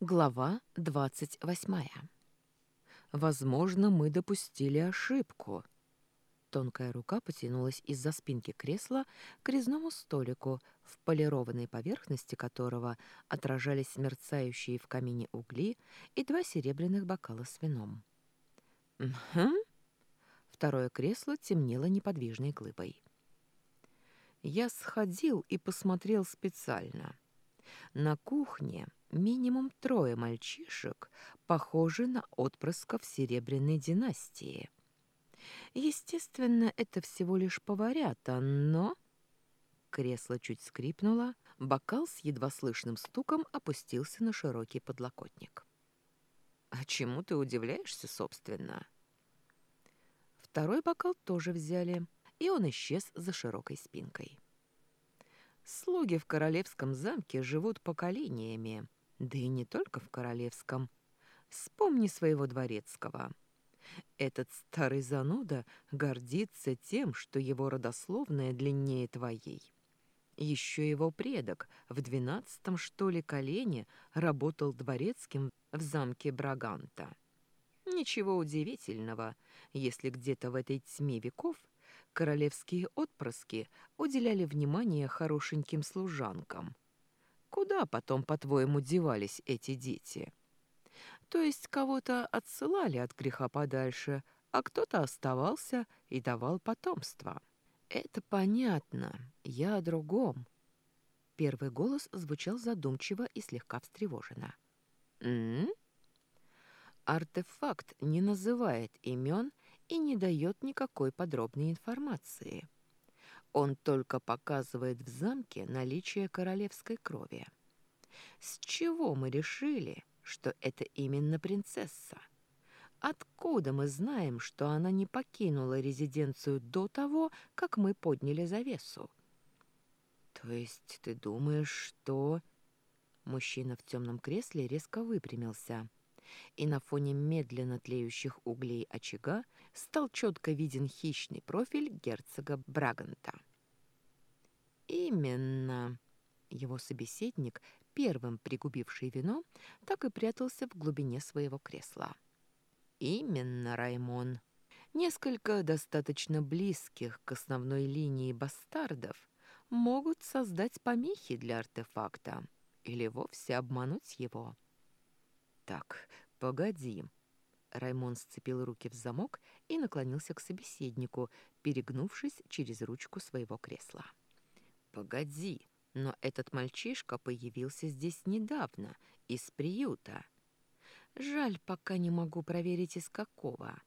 Глава двадцать восьмая. Возможно, мы допустили ошибку. Тонкая рука потянулась из-за спинки кресла к резному столику, в полированной поверхности которого отражались мерцающие в камине угли и два серебряных бокала с вином. Угу. Второе кресло темнело неподвижной глыбой. Я сходил и посмотрел специально. На кухне минимум трое мальчишек, похожи на отпрысков Серебряной династии. Естественно, это всего лишь поварята, но... Кресло чуть скрипнуло, бокал с едва слышным стуком опустился на широкий подлокотник. «А чему ты удивляешься, собственно?» Второй бокал тоже взяли, и он исчез за широкой спинкой. Слуги в королевском замке живут поколениями, да и не только в королевском. Вспомни своего дворецкого. Этот старый зануда гордится тем, что его родословная длиннее твоей. Еще его предок в двенадцатом, что ли, колене работал дворецким в замке Браганта. Ничего удивительного, если где-то в этой тьме веков королевские отпрыски уделяли внимание хорошеньким служанкам – Куда потом, по-твоему, девались эти дети? То есть кого-то отсылали от греха подальше, а кто-то оставался и давал потомство. Это понятно, я о другом. Первый голос звучал задумчиво и слегка встревоженно. «М? Артефакт не называет имен и не дает никакой подробной информации. Он только показывает в замке наличие королевской крови. С чего мы решили, что это именно принцесса? Откуда мы знаем, что она не покинула резиденцию до того, как мы подняли завесу? То есть ты думаешь, что... Мужчина в темном кресле резко выпрямился, и на фоне медленно тлеющих углей очага стал четко виден хищный профиль герцога Браганта. «Именно!» Его собеседник, первым пригубивший вино, так и прятался в глубине своего кресла. «Именно, Раймон. Несколько достаточно близких к основной линии бастардов могут создать помехи для артефакта или вовсе обмануть его». «Так, погоди». Раймон сцепил руки в замок и наклонился к собеседнику, перегнувшись через ручку своего кресла. Погоди, но этот мальчишка появился здесь недавно, из приюта. Жаль, пока не могу проверить, из какого.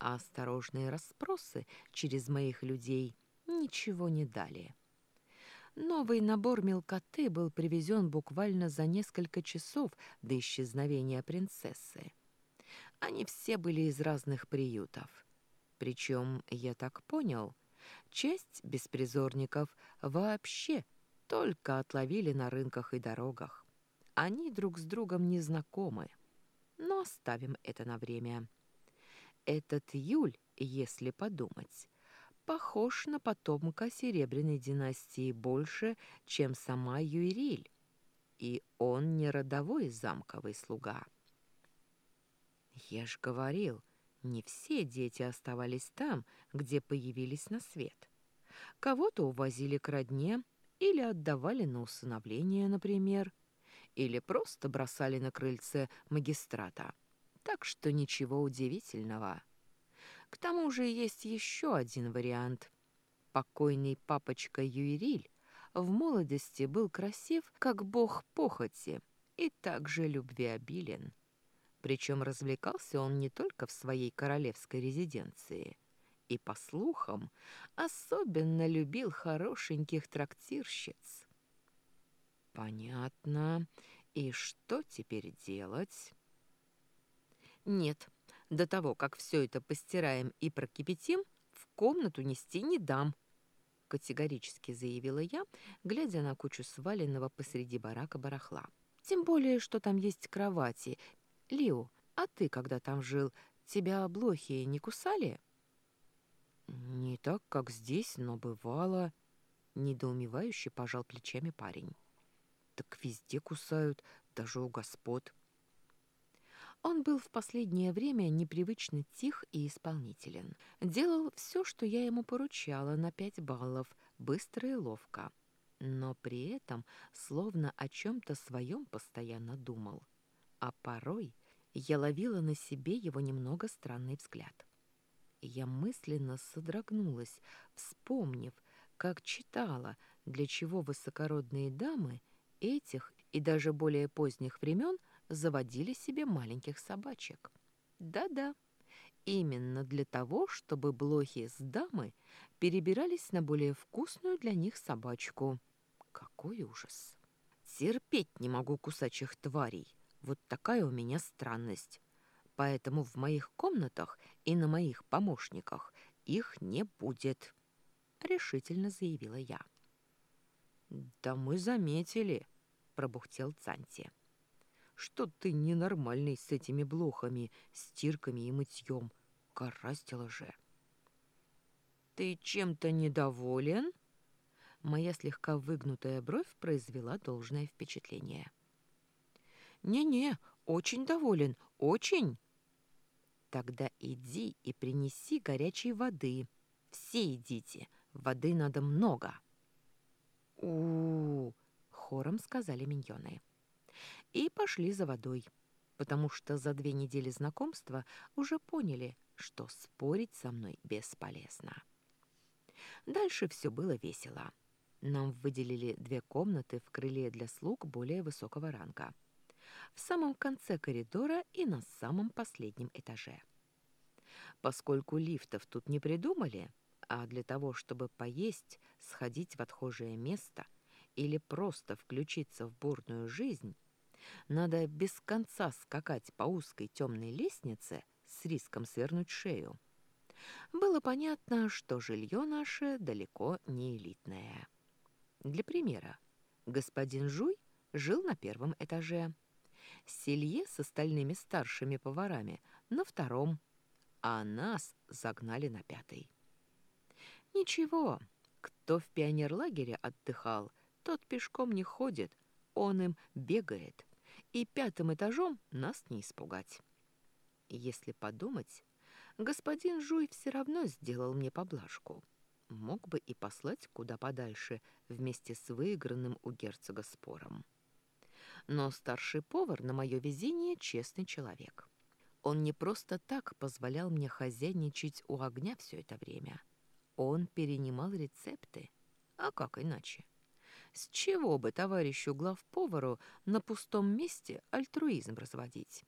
А осторожные расспросы через моих людей ничего не дали. Новый набор мелкоты был привезен буквально за несколько часов до исчезновения принцессы. Они все были из разных приютов. Причем, я так понял, Часть беспризорников вообще только отловили на рынках и дорогах. Они друг с другом не знакомы. Но оставим это на время. Этот Юль, если подумать, похож на потомка Серебряной династии больше, чем сама Юриль. И он не родовой замковый слуга. Я ж говорил, не все дети оставались там, где появились на свет. Кого-то увозили к родне или отдавали на усыновление, например, или просто бросали на крыльце магистрата. Так что ничего удивительного. К тому же есть еще один вариант. Покойный папочка Юириль в молодости был красив, как бог похоти, и также любвеобилен. Причем развлекался он не только в своей королевской резиденции. И, по слухам, особенно любил хорошеньких трактирщиц. Понятно. И что теперь делать? Нет, до того, как все это постираем и прокипятим, в комнату нести не дам, категорически заявила я, глядя на кучу сваленного посреди барака барахла. Тем более, что там есть кровати Лиу, а ты, когда там жил, тебя блохи не кусали?» «Не так, как здесь, но бывало...» Недоумевающе пожал плечами парень. «Так везде кусают, даже у господ. Он был в последнее время непривычно тих и исполнителен. Делал все, что я ему поручала, на пять баллов, быстро и ловко. Но при этом словно о чем-то своем постоянно думал. А порой я ловила на себе его немного странный взгляд. Я мысленно содрогнулась, вспомнив, как читала, для чего высокородные дамы этих и даже более поздних времен заводили себе маленьких собачек. Да-да, именно для того, чтобы блохи с дамы перебирались на более вкусную для них собачку. Какой ужас! Терпеть не могу кусачих тварей. Вот такая у меня странность. Поэтому в моих комнатах и на моих помощниках их не будет, решительно заявила я. Да мы заметили, пробухтел Цанти. Что ты ненормальный с этими блохами, стирками и мытьем. Карастила же. Ты чем-то недоволен? Моя слегка выгнутая бровь произвела должное впечатление. «Не-не, очень доволен, очень!» «Тогда иди и принеси горячей воды. Все идите, воды надо много!» у, -у, -у хором сказали миньоны. И пошли за водой, потому что за две недели знакомства уже поняли, что спорить со мной бесполезно. Дальше все было весело. Нам выделили две комнаты в крыле для слуг более высокого ранга. В самом конце коридора и на самом последнем этаже. Поскольку лифтов тут не придумали, а для того, чтобы поесть, сходить в отхожее место или просто включиться в бурную жизнь, надо без конца скакать по узкой темной лестнице с риском свернуть шею. Было понятно, что жилье наше далеко не элитное. Для примера, господин Жуй жил на первом этаже, Селье с остальными старшими поварами на втором, а нас загнали на пятый. Ничего, кто в пионерлагере отдыхал, тот пешком не ходит, он им бегает, и пятым этажом нас не испугать. Если подумать, господин Жуй все равно сделал мне поблажку — мог бы и послать куда подальше вместе с выигранным у герцога спором. Но старший повар на мое везение честный человек. Он не просто так позволял мне хозяйничать у огня все это время. Он перенимал рецепты. А как иначе? С чего бы товарищу главповару на пустом месте альтруизм разводить?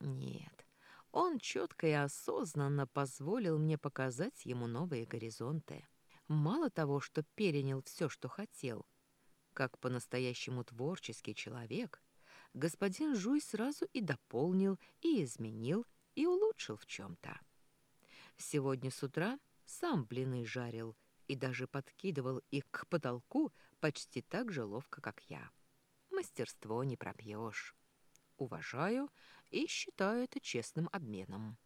Нет, он четко и осознанно позволил мне показать ему новые горизонты мало того, что перенял все, что хотел, как по-настоящему творческий человек, господин Жуй сразу и дополнил, и изменил, и улучшил в чем-то. Сегодня с утра сам блины жарил и даже подкидывал их к потолку почти так же ловко, как я. Мастерство не пропьешь. Уважаю и считаю это честным обменом.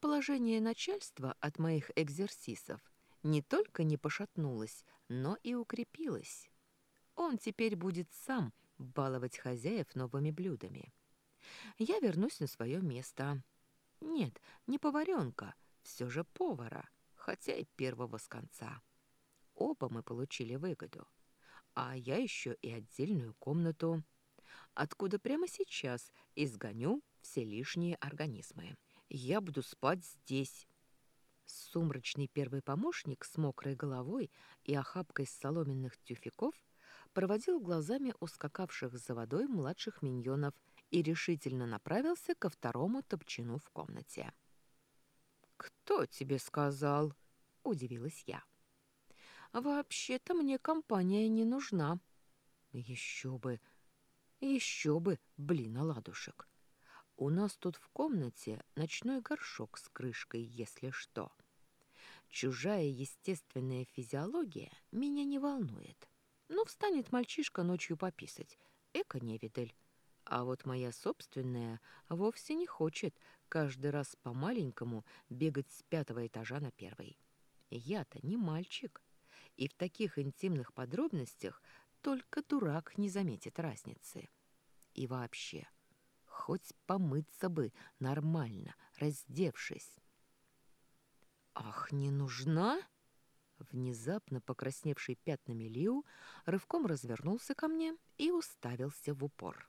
Положение начальства от моих экзерсисов – не только не пошатнулась, но и укрепилась. Он теперь будет сам баловать хозяев новыми блюдами. Я вернусь на свое место. Нет, не поваренка, все же повара, хотя и первого с конца. Оба мы получили выгоду. А я еще и отдельную комнату, откуда прямо сейчас изгоню все лишние организмы. Я буду спать здесь, Сумрачный первый помощник с мокрой головой и охапкой соломенных тюфяков проводил глазами ускакавших за водой младших миньонов и решительно направился ко второму топчину в комнате. «Кто тебе сказал?» — удивилась я. «Вообще-то мне компания не нужна». «Еще бы, еще бы, блин, оладушек!» У нас тут в комнате ночной горшок с крышкой, если что. Чужая естественная физиология меня не волнует. Ну, встанет мальчишка ночью пописать. Эко-невидаль. А вот моя собственная вовсе не хочет каждый раз по-маленькому бегать с пятого этажа на первый. Я-то не мальчик. И в таких интимных подробностях только дурак не заметит разницы. И вообще, хоть помыться бы нормально, раздевшись. «Ах, не нужна?» Внезапно покрасневший пятнами Лиу рывком развернулся ко мне и уставился в упор.